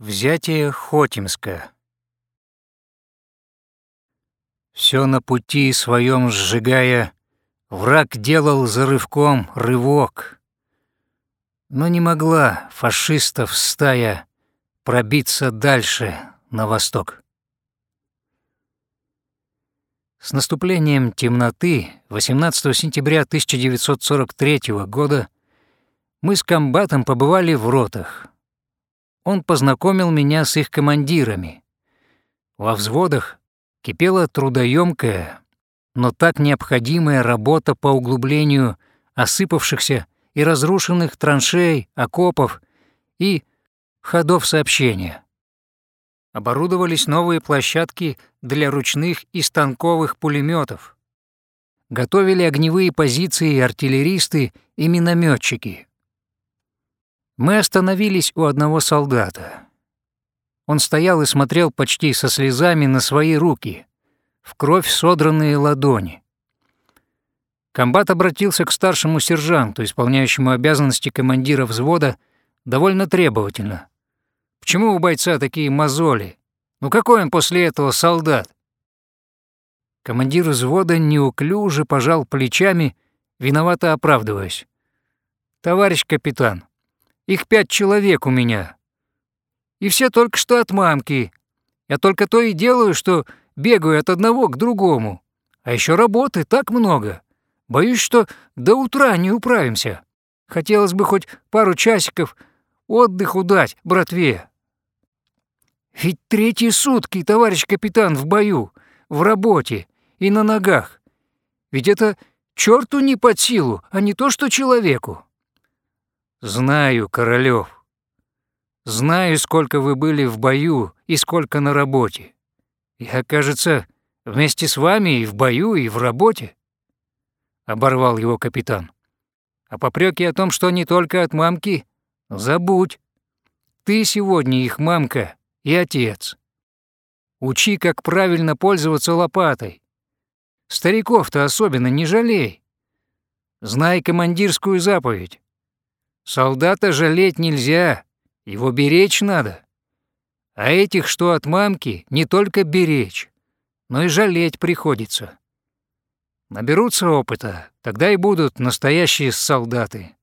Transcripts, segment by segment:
Взятие Хотимска. Все на пути своем сжигая, Враг делал за рывком рывок. Но не могла фашистов стая Пробиться дальше на восток. С наступлением темноты 18 сентября 1943 года мы с комбатом побывали в ротах, он познакомил меня с их командирами. Во взводах кипела трудоемкая, но так необходимая работа по углублению осыпавшихся и разрушенных траншей, окопов и ходов сообщения. Оборудовались новые площадки для ручных и станковых пулеметов. Готовили огневые позиции артиллеристы и минометчики. Мы остановились у одного солдата. Он стоял и смотрел почти со слезами на свои руки, в кровь содранные ладони. Комбат обратился к старшему сержанту, исполняющему обязанности командира взвода, довольно требовательно. «Почему у бойца такие мозоли? Ну какой он после этого солдат?» Командир взвода неуклюже пожал плечами, виновато оправдываясь. «Товарищ капитан, их пять человек у меня. И все только что от мамки. Я только то и делаю, что бегаю от одного к другому. А еще работы так много. Боюсь, что до утра не управимся. Хотелось бы хоть пару часиков отдыху дать, братве. Ведь третьи сутки, товарищ капитан, в бою, в работе и на ногах. Ведь это черту не под силу, а не то, что человеку. Знаю, Королёв. Знаю, сколько вы были в бою и сколько на работе. Я, кажется, вместе с вами и в бою, и в работе. Оборвал его капитан. А попреки о том, что не только от мамки, забудь. Ты сегодня их мамка и отец. Учи, как правильно пользоваться лопатой. Стариков-то особенно не жалей. Знай командирскую заповедь. Солдата жалеть нельзя, его беречь надо. А этих, что от мамки, не только беречь, но и жалеть приходится. Наберутся опыта, тогда и будут настоящие солдаты.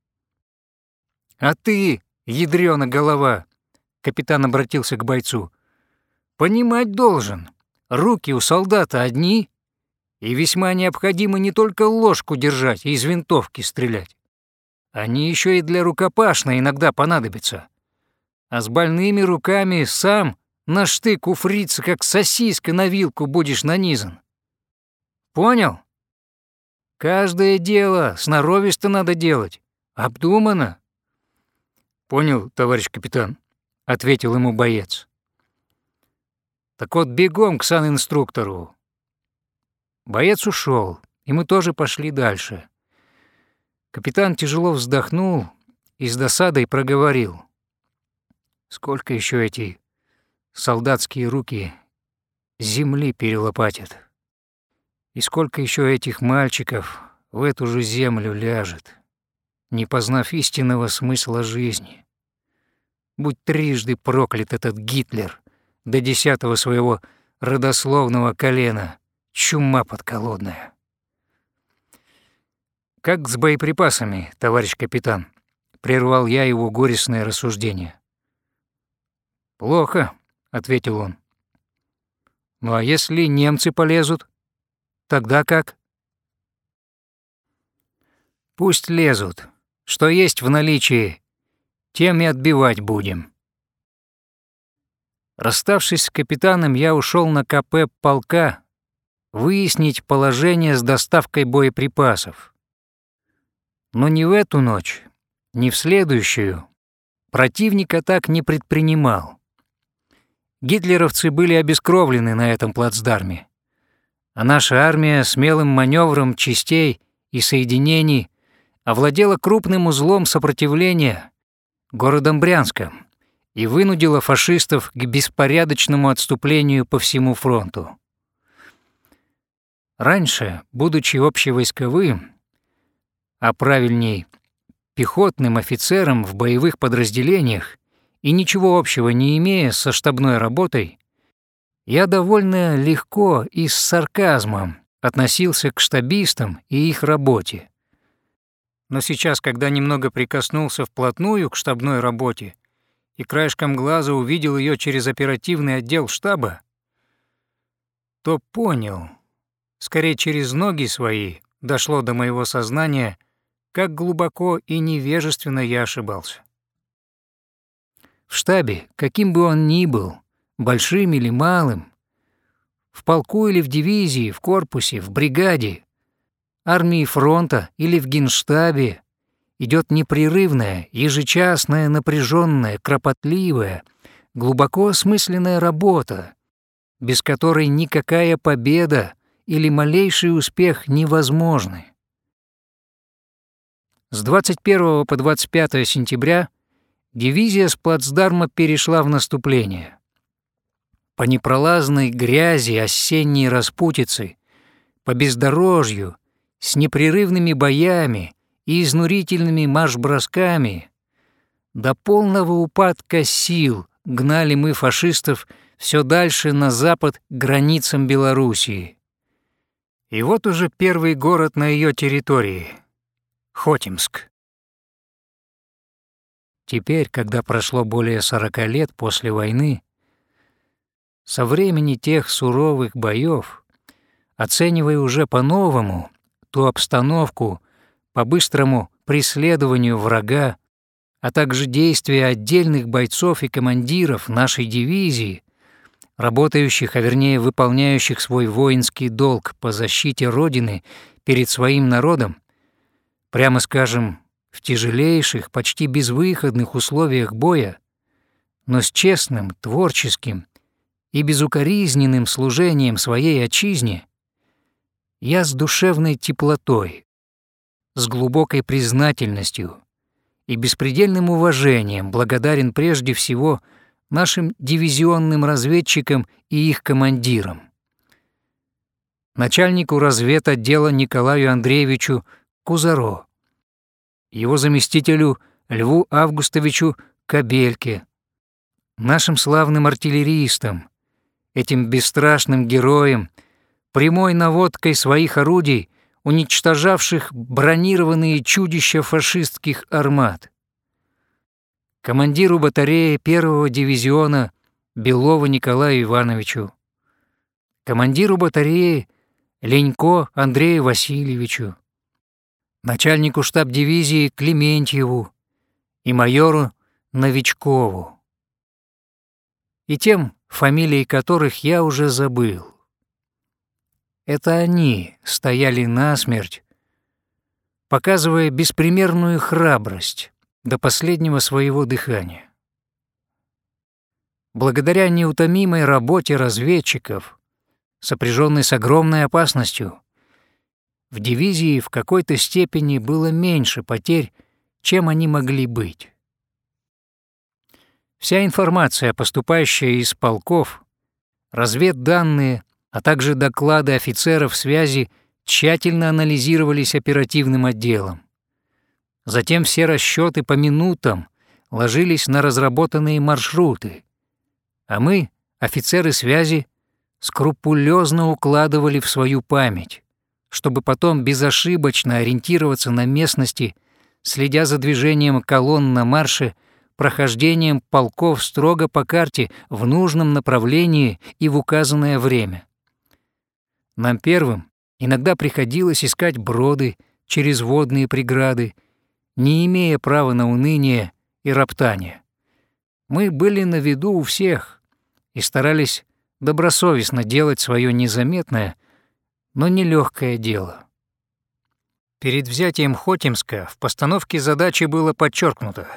А ты, ядрёна голова, капитан обратился к бойцу, понимать должен, руки у солдата одни, и весьма необходимо не только ложку держать и из винтовки стрелять. Они еще и для рукопашной иногда понадобятся. А с больными руками сам на штык у фрица, как сосиска на вилку будешь нанизан. Понял? Каждое дело сноровисто надо делать. Обдуманно. Понял, товарищ капитан, ответил ему боец. Так вот бегом к санинструктору. Боец ушел, и мы тоже пошли дальше. Капитан тяжело вздохнул и с досадой проговорил. «Сколько еще эти солдатские руки земли перелопатят? И сколько еще этих мальчиков в эту же землю ляжет, не познав истинного смысла жизни? Будь трижды проклят этот Гитлер до десятого своего родословного колена, чума подколодная!» «Как с боеприпасами, товарищ капитан?» — прервал я его горестное рассуждение. «Плохо», — ответил он. «Ну а если немцы полезут, тогда как?» «Пусть лезут. Что есть в наличии, тем и отбивать будем». Расставшись с капитаном, я ушел на КП полка выяснить положение с доставкой боеприпасов. Но ни в эту ночь, ни в следующую противника так не предпринимал. Гитлеровцы были обескровлены на этом плацдарме, а наша армия смелым маневром частей и соединений овладела крупным узлом сопротивления городом Брянском и вынудила фашистов к беспорядочному отступлению по всему фронту. Раньше, будучи общевойсковым, а правильней, пехотным офицером в боевых подразделениях и ничего общего не имея со штабной работой, я довольно легко и с сарказмом относился к штабистам и их работе. Но сейчас, когда немного прикоснулся вплотную к штабной работе и краешком глаза увидел ее через оперативный отдел штаба, то понял, скорее через ноги свои дошло до моего сознания, как глубоко и невежественно я ошибался. В штабе, каким бы он ни был, большим или малым, в полку или в дивизии, в корпусе, в бригаде, армии фронта или в генштабе, идет непрерывная, ежечасная, напряженная, кропотливая, глубоко осмысленная работа, без которой никакая победа или малейший успех невозможны. С 21 по 25 сентября дивизия с плацдарма перешла в наступление. По непролазной грязи осенней распутицы, по бездорожью, с непрерывными боями и изнурительными марш-бросками, до полного упадка сил гнали мы фашистов все дальше на запад к границам Белоруссии. И вот уже первый город на ее территории — Хотимск. Теперь, когда прошло более 40 лет после войны, со времени тех суровых боев, оценивая уже по-новому ту обстановку по быстрому преследованию врага, а также действия отдельных бойцов и командиров нашей дивизии, работающих, а вернее выполняющих свой воинский долг по защите Родины перед своим народом, прямо скажем, в тяжелейших, почти безвыходных условиях боя, но с честным, творческим и безукоризненным служением своей отчизне, я с душевной теплотой, с глубокой признательностью и беспредельным уважением благодарен прежде всего нашим дивизионным разведчикам и их командирам. Начальнику разведотдела Николаю Андреевичу Кузаро, его заместителю Льву Августовичу Кабельке, нашим славным артиллеристам, этим бесстрашным героям, прямой наводкой своих орудий, уничтожавших бронированные чудища фашистских армат командиру батареи первого дивизиона Белова Николаю Ивановичу, командиру батареи Ленько Андрею Васильевичу, начальнику штаб-дивизии Клементьеву и майору Новичкову, и тем, фамилии которых я уже забыл. Это они стояли насмерть, показывая беспримерную храбрость, до последнего своего дыхания. Благодаря неутомимой работе разведчиков, сопряженной с огромной опасностью, в дивизии в какой-то степени было меньше потерь, чем они могли быть. Вся информация, поступающая из полков, разведданные, а также доклады офицеров связи тщательно анализировались оперативным отделом. Затем все расчеты по минутам ложились на разработанные маршруты, а мы, офицеры связи, скрупулезно укладывали в свою память, чтобы потом безошибочно ориентироваться на местности, следя за движением колонн на марше, прохождением полков строго по карте в нужном направлении и в указанное время. Нам первым иногда приходилось искать броды через водные преграды, не имея права на уныние и роптание. Мы были на виду у всех и старались добросовестно делать свое незаметное, но нелегкое дело. Перед взятием Хотимска в постановке задачи было подчеркнуто,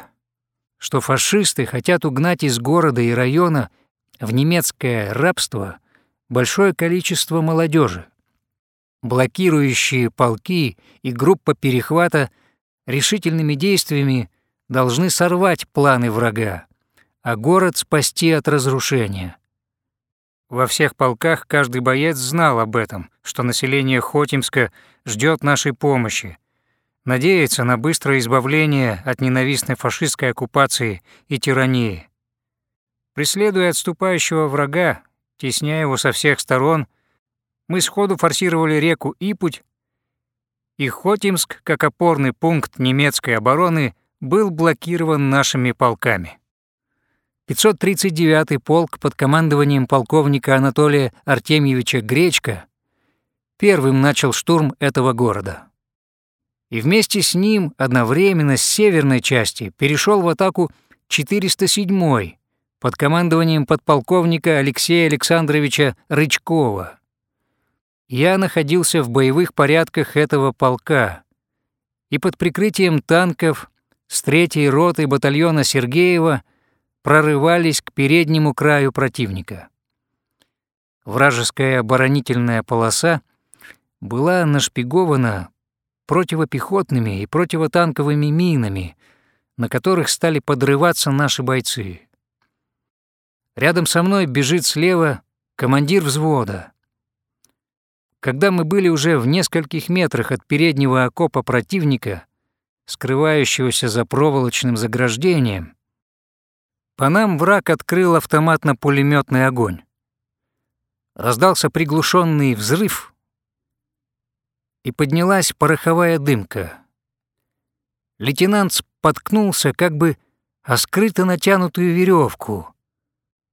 что фашисты хотят угнать из города и района в немецкое рабство большое количество молодежи. Блокирующие полки и группа перехвата – решительными действиями должны сорвать планы врага, а город спасти от разрушения. Во всех полках каждый боец знал об этом, что население Хотимска ждет нашей помощи, надеется на быстрое избавление от ненавистной фашистской оккупации и тирании. Преследуя отступающего врага, тесняя его со всех сторон, мы сходу форсировали реку Ипуть, и Хотимск, как опорный пункт немецкой обороны, был блокирован нашими полками. 539-й полк под командованием полковника Анатолия Артемьевича Гречка первым начал штурм этого города. И вместе с ним одновременно с северной части перешел в атаку 407-й под командованием подполковника Алексея Александровича Рычкова. Я находился в боевых порядках этого полка и под прикрытием танков с третьей роты батальона Сергеева прорывались к переднему краю противника. Вражеская оборонительная полоса была нашпигована противопехотными и противотанковыми минами, на которых стали подрываться наши бойцы. Рядом со мной бежит слева командир взвода. Когда мы были уже в нескольких метрах от переднего окопа противника, скрывающегося за проволочным заграждением, по нам враг открыл автоматно пулеметный огонь. Раздался приглушенный взрыв, и поднялась пороховая дымка. Лейтенант споткнулся, как бы о скрыто натянутую веревку.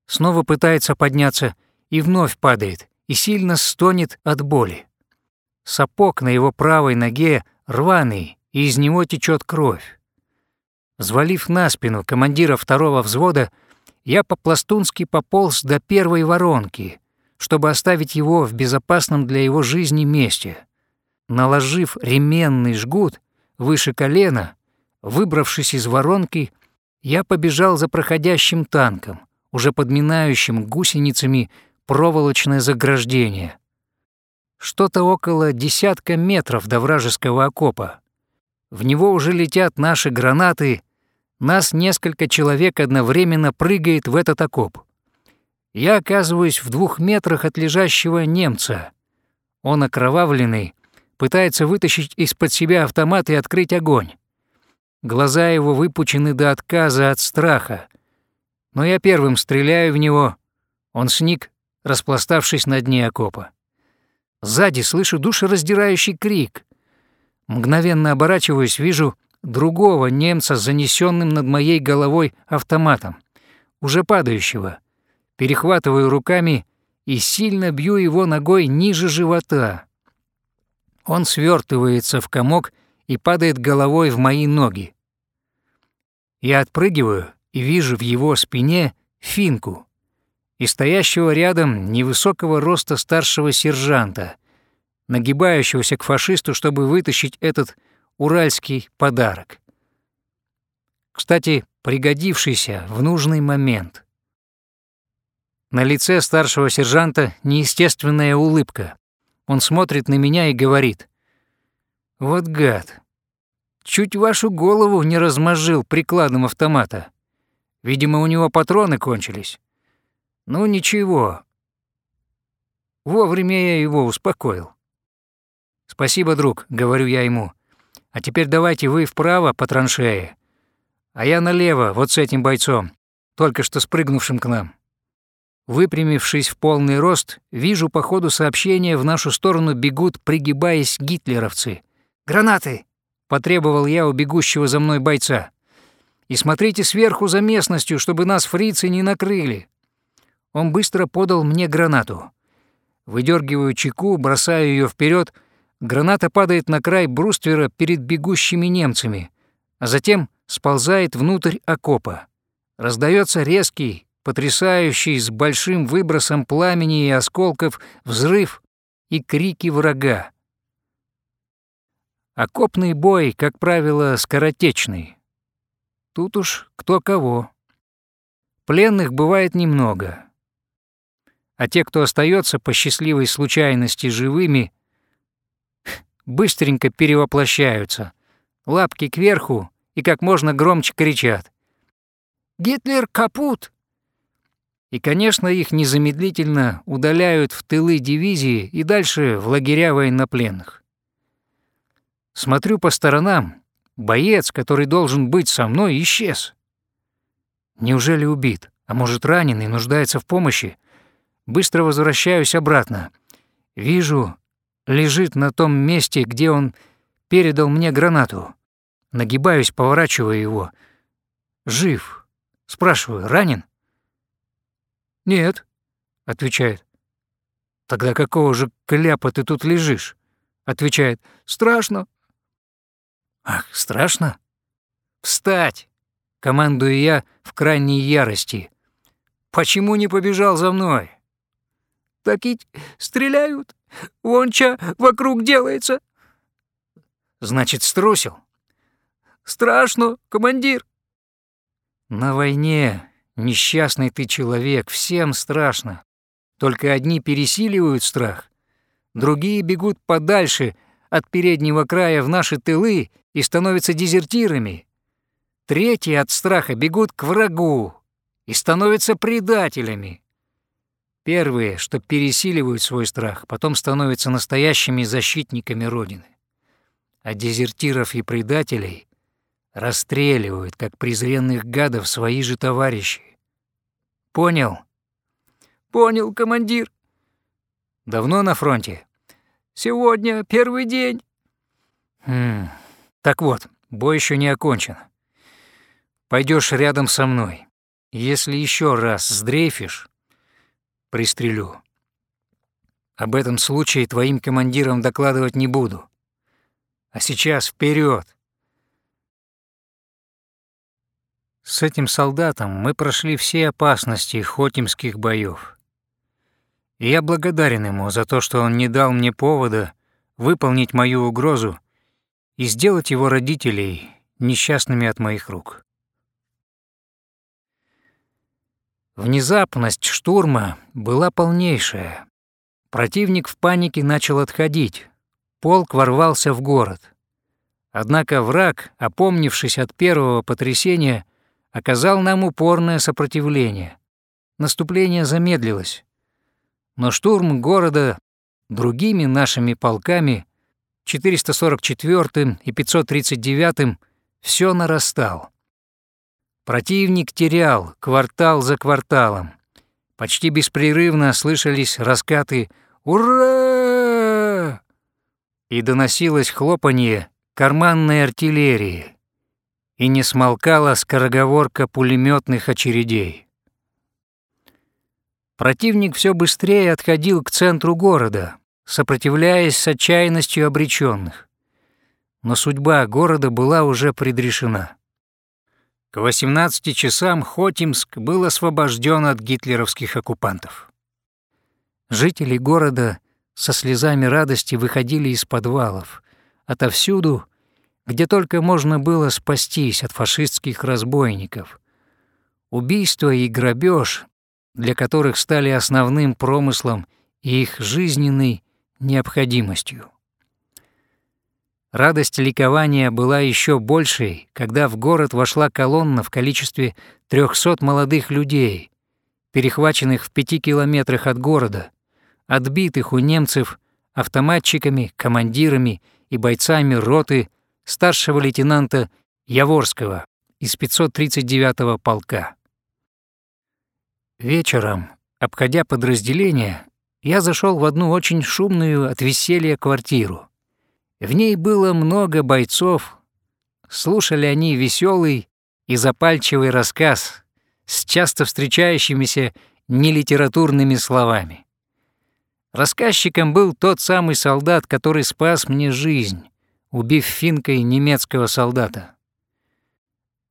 Снова пытается подняться и вновь падает, и сильно стонет от боли. Сапог на его правой ноге рваный, и из него течет кровь. Взвалив на спину командира второго взвода, я по-пластунски пополз до первой воронки, чтобы оставить его в безопасном для его жизни месте. Наложив ременный жгут выше колена, выбравшись из воронки, я побежал за проходящим танком, уже подминающим гусеницами проволочное заграждение. Что-то около десятка метров до вражеского окопа. В него уже летят наши гранаты, нас несколько человек одновременно прыгает в этот окоп. Я оказываюсь в двух метрах от лежащего немца. Он окровавленный, пытается вытащить из-под себя автомат и открыть огонь. Глаза его выпучены до отказа от страха. Но я первым стреляю в него. Он сник, распластавшись на дне окопа. Сзади слышу душераздирающий крик. Мгновенно оборачиваюсь, вижу другого немца с занесенным над моей головой автоматом, уже падающего. Перехватываю руками и сильно бью его ногой ниже живота. Он свертывается в комок и падает головой в мои ноги. Я отпрыгиваю и вижу в его спине финку и стоящего рядом невысокого роста старшего сержанта, нагибающегося к фашисту, чтобы вытащить этот уральский подарок. Кстати, пригодившийся в нужный момент. На лице старшего сержанта неестественная улыбка. Он смотрит на меня и говорит. «Вот гад. Чуть вашу голову не размозжил прикладом автомата. Видимо, у него патроны кончились. Ну ничего. Вовремя я его успокоил. «Спасибо, друг», — говорю я ему. «А теперь давайте вы вправо по траншее, а я налево, вот с этим бойцом, только что спрыгнувшим к нам». Выпрямившись в полный рост, вижу по ходу сообщения в нашу сторону бегут, пригибаясь, гитлеровцы. «Гранаты!» — потребовал я у бегущего за мной бойца. «И смотрите сверху за местностью, чтобы нас фрицы не накрыли». Он быстро подал мне гранату. Выдергиваю чеку, бросаю ее вперед. Граната падает на край бруствера перед бегущими немцами, а затем сползает внутрь окопа. Раздается резкий, потрясающий с большим выбросом пламени и осколков взрыв и крики врага. Окопный бой, как правило, скоротечный. Тут уж кто кого. Пленных бывает немного. А те, кто остается по счастливой случайности живыми, быстренько перевоплощаются, лапки кверху и как можно громче кричат. «Гитлер капут!» И, конечно, их незамедлительно удаляют в тылы дивизии и дальше в лагеря военнопленных. Смотрю по сторонам, боец, который должен быть со мной, исчез. Неужели убит? а может, раненый, нуждается в помощи. Быстро возвращаюсь обратно. Вижу, лежит на том месте, где он передал мне гранату. Нагибаюсь, поворачиваю его. Жив. Спрашиваю, ранен? «Нет», — отвечает. «Тогда какого же кляпа ты тут лежишь?» Отвечает, «Страшно». «Ах, страшно?» «Встать!» — командую я в крайней ярости. «Почему не побежал за мной?» «Так ведь стреляют. Вон ча вокруг делается». «Значит, струсил?» «Страшно, командир». «На войне Несчастный ты человек, всем страшно. Только одни пересиливают страх, другие бегут подальше от переднего края в наши тылы и становятся дезертирами. Третьи от страха бегут к врагу и становятся предателями. Первые, что пересиливают свой страх, потом становятся настоящими защитниками Родины. А дезертиров и предателей расстреливают, как презренных гадов, свои же товарищи. Понял? Понял, командир. Давно на фронте? Сегодня первый день. Хм. Так вот, бой еще не окончен. Пойдешь рядом со мной. Если еще раз сдрейфишь, пристрелю. Об этом случае твоим командирам докладывать не буду. А сейчас вперед! С этим солдатом мы прошли все опасности хотимских боев. Я благодарен ему за то, что он не дал мне повода выполнить мою угрозу и сделать его родителей несчастными от моих рук. Внезапность штурма была полнейшая. Противник в панике начал отходить. Полк ворвался в город. Однако враг, опомнившись от первого потрясения, оказал нам упорное сопротивление. Наступление замедлилось. Но штурм города другими нашими полками, 444 и 539, все нарастал. Противник терял квартал за кварталом. Почти беспрерывно слышались раскаты «Ура!» и доносилось хлопанье карманной артиллерии и не смолкала скороговорка пулеметных очередей. Противник все быстрее отходил к центру города, сопротивляясь с отчаянностью обреченных. Но судьба города была уже предрешена. К 18 часам Хотимск был освобожден от гитлеровских оккупантов. Жители города со слезами радости выходили из подвалов. Отовсюду где только можно было спастись от фашистских разбойников. Убийство и грабеж, для которых стали основным промыслом и их жизненной необходимостью. Радость ликования была еще большей, когда в город вошла колонна в количестве 300 молодых людей, перехваченных в пяти километрах от города, отбитых у немцев автоматчиками, командирами и бойцами роты старшего лейтенанта Яворского из 539-го полка. Вечером, обходя подразделение, я зашел в одну очень шумную от веселья квартиру. В ней было много бойцов, слушали они веселый и запальчивый рассказ с часто встречающимися нелитературными словами. Рассказчиком был тот самый солдат, который спас мне жизнь, убив финкой немецкого солдата.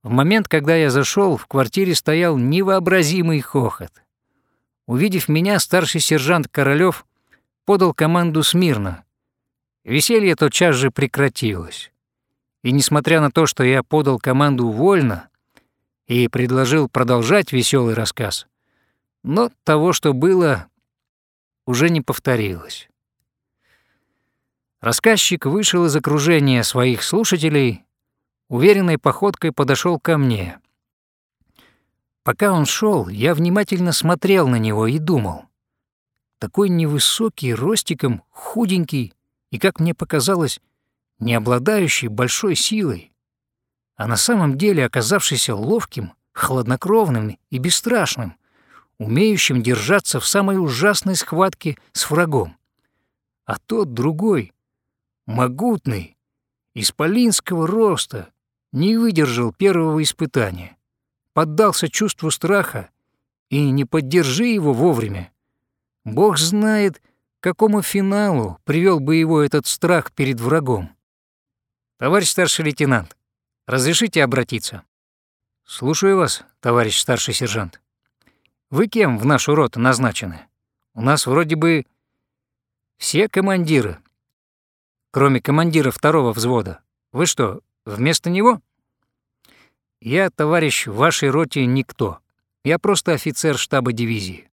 В момент, когда я зашел, в квартире стоял невообразимый хохот. Увидев меня, старший сержант Королёв подал команду смирно. Веселье тотчас же прекратилось. И несмотря на то, что я подал команду вольно и предложил продолжать веселый рассказ, но того, что было, уже не повторилось. Рассказчик вышел из окружения своих слушателей, уверенной походкой подошел ко мне. Пока он шел, я внимательно смотрел на него и думал. Такой невысокий, ростиком, худенький и, как мне показалось, не обладающий большой силой, а на самом деле оказавшийся ловким, хладнокровным и бесстрашным, умеющим держаться в самой ужасной схватке с врагом. А тот другой, могутный, исполинского роста, не выдержал первого испытания, поддался чувству страха и не поддержи его вовремя. Бог знает, к какому финалу привел бы его этот страх перед врагом. Товарищ старший лейтенант, разрешите обратиться? Слушаю вас, товарищ старший сержант. Вы кем в нашу роту назначены? У нас вроде бы все командиры, кроме командира второго взвода. Вы что, вместо него? Я, товарищ, в вашей роте никто. Я просто офицер штаба дивизии.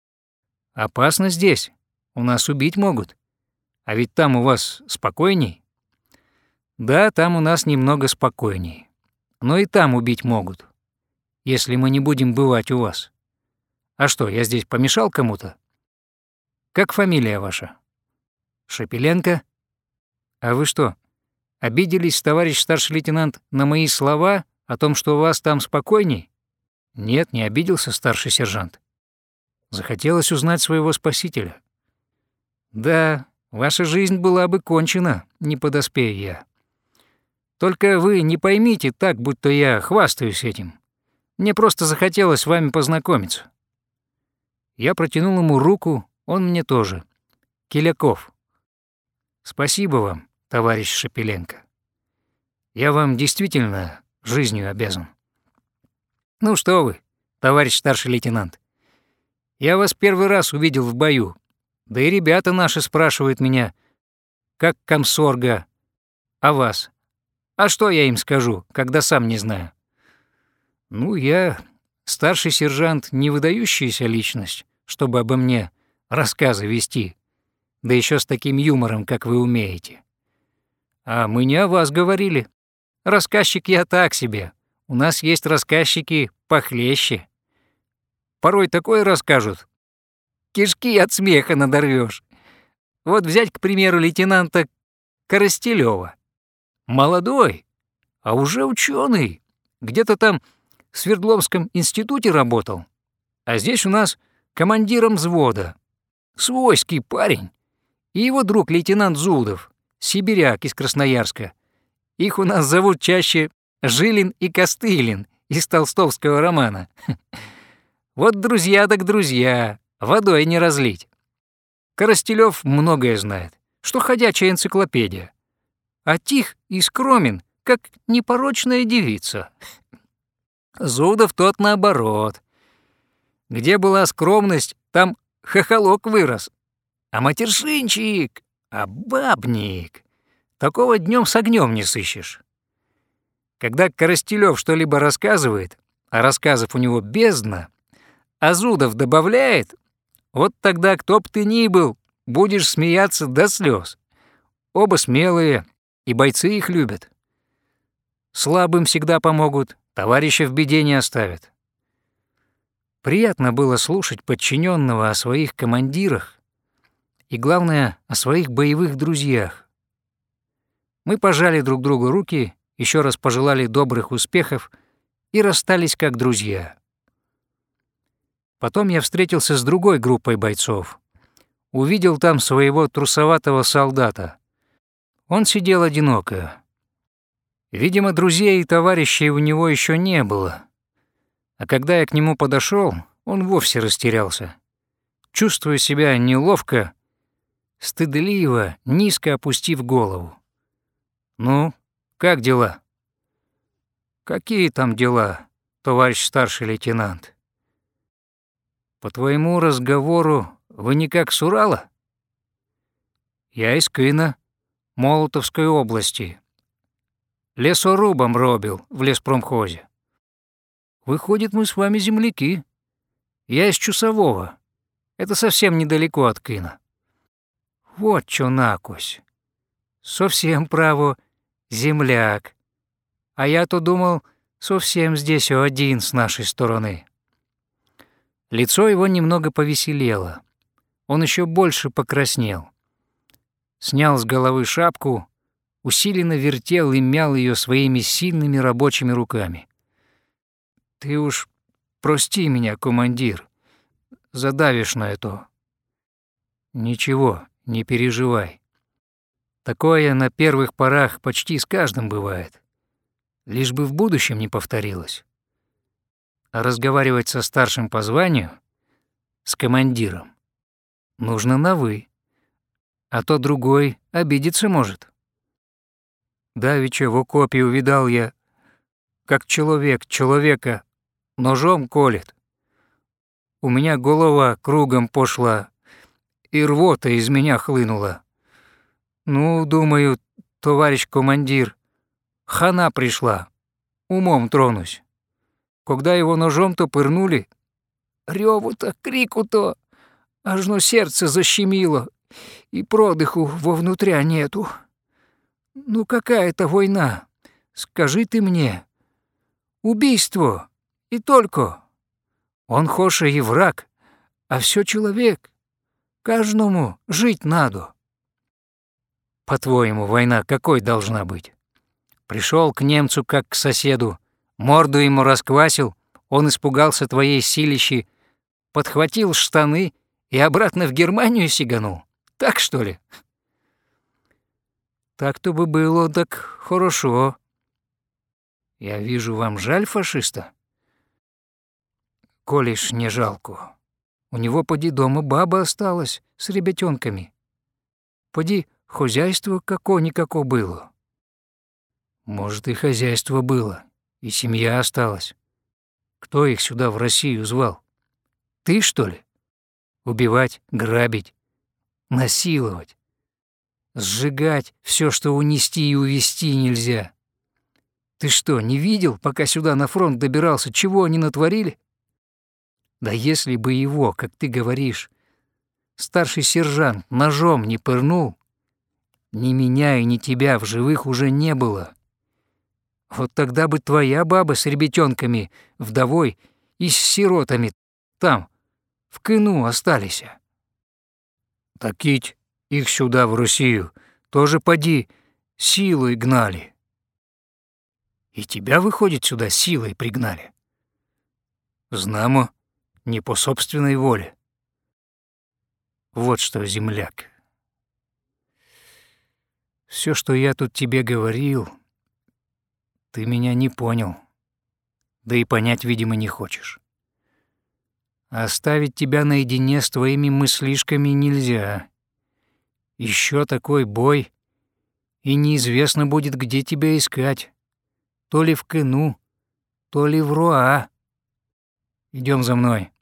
Опасно здесь. У нас убить могут. А ведь там у вас спокойней? Да, там у нас немного спокойней. Но и там убить могут, если мы не будем бывать у вас. А что, я здесь помешал кому-то? Как фамилия ваша? Шепеленко? А вы что, обиделись, товарищ старший лейтенант, на мои слова о том, что у вас там спокойней? Нет, не обиделся старший сержант. Захотелось узнать своего спасителя. Да, ваша жизнь была бы кончена, не подоспея я. Только вы не поймите так, будто я хвастаюсь этим. Мне просто захотелось с вами познакомиться. Я протянул ему руку, он мне тоже. Киляков. Спасибо вам, товарищ Шепеленко. Я вам действительно жизнью обязан. Ну что вы, товарищ старший лейтенант. Я вас первый раз увидел в бою. Да и ребята наши спрашивают меня, как комсорга, а вас. А что я им скажу, когда сам не знаю? Ну, я старший сержант, не выдающаяся личность, чтобы обо мне рассказы вести да еще с таким юмором, как вы умеете. А мы не о вас говорили. Рассказчик я так себе. У нас есть рассказчики похлеще. Порой такое расскажут. Кишки от смеха надорвешь. Вот взять, к примеру, лейтенанта Коростелева. Молодой, а уже ученый. Где-то там в Свердловском институте работал. А здесь у нас командиром взвода. Свойский парень и его друг лейтенант Зудов, сибиряк из Красноярска. Их у нас зовут чаще Жилин и Костылин из толстовского романа. Вот друзья так друзья, водой не разлить. Коростелёв многое знает, что ходячая энциклопедия. А тих и скромен, как непорочная девица. Зудов тот наоборот. Где была скромность, там хохолок вырос. А матершинчик, а бабник. Такого днем с огнем не сыщешь. Когда Коростелёв что-либо рассказывает, а рассказов у него бездна, а Зудов добавляет, вот тогда кто б ты ни был, будешь смеяться до слез. Оба смелые, и бойцы их любят. Слабым всегда помогут, товарища в беде не оставят. Приятно было слушать подчиненного о своих командирах, и, главное, о своих боевых друзьях. Мы пожали друг другу руки, еще раз пожелали добрых успехов и расстались как друзья. Потом я встретился с другой группой бойцов. Увидел там своего трусоватого солдата. Он сидел одиноко. Видимо, друзей и товарищей у него еще не было. А когда я к нему подошел, он вовсе растерялся. Чувствуя себя неловко, стыдливо, низко опустив голову. «Ну, как дела?» «Какие там дела, товарищ старший лейтенант?» «По твоему разговору вы никак с Урала?» «Я из Кына, Молотовской области. Лесорубом робил в леспромхозе. Выходит, мы с вами земляки. Я из Чусового. Это совсем недалеко от Кына. Вот чё накось. Совсем право, земляк. А я-то думал, совсем здесь один с нашей стороны. Лицо его немного повеселело. Он еще больше покраснел. Снял с головы шапку, усиленно вертел и мял ее своими сильными рабочими руками. «Ты уж прости меня, командир, задавишь на это. Ничего, не переживай. Такое на первых порах почти с каждым бывает. Лишь бы в будущем не повторилось. А разговаривать со старшим по званию, с командиром, нужно на «вы», а то другой обидеться может. Давеча в окопе увидал я, как человек человека ножом колет. У меня голова кругом пошла, и рвота из меня хлынула. Ну, думаю, товарищ командир, хана пришла, умом тронусь. Когда его ножом-то пырнули, рёву-то, крику-то, аж ну сердце защемило, и продыху вовнутря нету. Ну какая это война? Скажи ты мне. Убийство. И только. Он хоша и враг, а все человек. Каждому жить надо. По-твоему, война какой должна быть? Пришел к немцу как к соседу, морду ему расквасил, он испугался твоей силищи, подхватил штаны и обратно в Германию сиганул. Так что ли? Так-то бы было так хорошо. Я вижу, вам жаль фашиста? Колиш не жалко. У него, поди, дома баба осталась с ребятенками. Поди, хозяйство како-никако было. Может, и хозяйство было, и семья осталась. Кто их сюда, в Россию, звал? Ты, что ли? Убивать, грабить, насиловать сжигать все, что унести и увести нельзя. Ты что, не видел, пока сюда на фронт добирался, чего они натворили? Да если бы его, как ты говоришь, старший сержант ножом не пырнул, ни меня и ни тебя в живых уже не было. Вот тогда бы твоя баба с ребятенками, вдовой и с сиротами там, в кыну остались. Такить их сюда, в Россию, тоже поди, силой гнали. И тебя, выходит, сюда силой пригнали. Знамо, не по собственной воле. Вот что, земляк. Все, что я тут тебе говорил, ты меня не понял. Да и понять, видимо, не хочешь. Оставить тебя наедине с твоими мыслишками нельзя. Еще такой бой, и неизвестно будет, где тебя искать. То ли в Кыну, то ли в Руа. Идем за мной.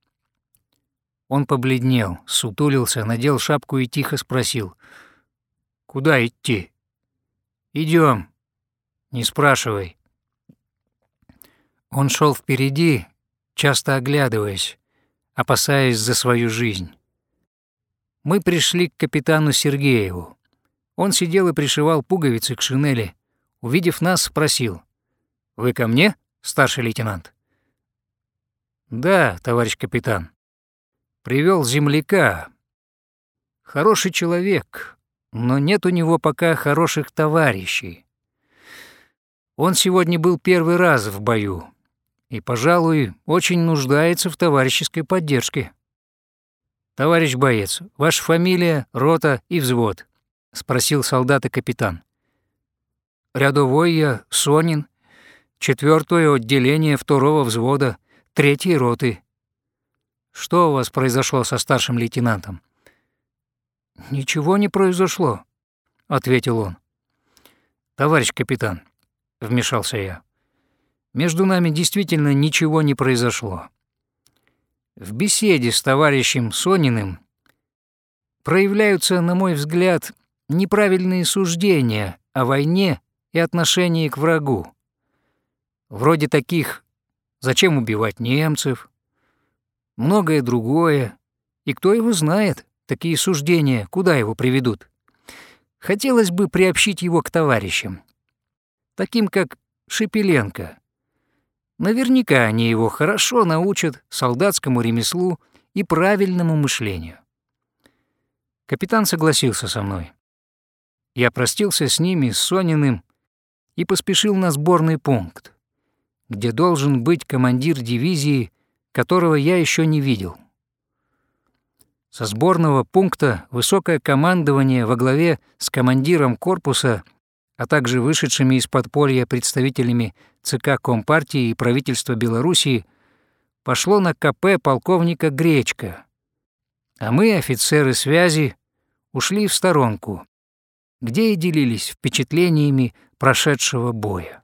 Он побледнел, сутулился, надел шапку и тихо спросил. «Куда идти?» Идем. Не спрашивай». Он шел впереди, часто оглядываясь, опасаясь за свою жизнь мы пришли к капитану Сергееву. Он сидел и пришивал пуговицы к шинели. Увидев нас, спросил. «Вы ко мне, старший лейтенант?» «Да, товарищ капитан. Привел земляка. Хороший человек, но нет у него пока хороших товарищей. Он сегодня был первый раз в бою и, пожалуй, очень нуждается в товарищеской поддержке». «Товарищ боец, ваша фамилия, рота и взвод?» — спросил солдат и капитан. «Рядовой я, Сонин, четвертое отделение второго взвода, третьей роты». «Что у вас произошло со старшим лейтенантом?» «Ничего не произошло», — ответил он. «Товарищ капитан», — вмешался я, — «между нами действительно ничего не произошло. В беседе с товарищем Сониным проявляются, на мой взгляд, неправильные суждения о войне и отношении к врагу. Вроде таких «зачем убивать немцев?», многое другое, и кто его знает, такие суждения куда его приведут. Хотелось бы приобщить его к товарищам, таким как Шепеленко, Наверняка они его хорошо научат солдатскому ремеслу и правильному мышлению. Капитан согласился со мной. Я простился с ними, с Сониным, и поспешил на сборный пункт, где должен быть командир дивизии которого я еще не видел. Со сборного пункта высокое командование во главе с командиром корпуса, а также вышедшими из подполья представителями ЦК Компартии и правительства Белоруссии пошло на КП полковника Гречка, а мы, офицеры связи, ушли в сторонку, где и делились впечатлениями прошедшего боя.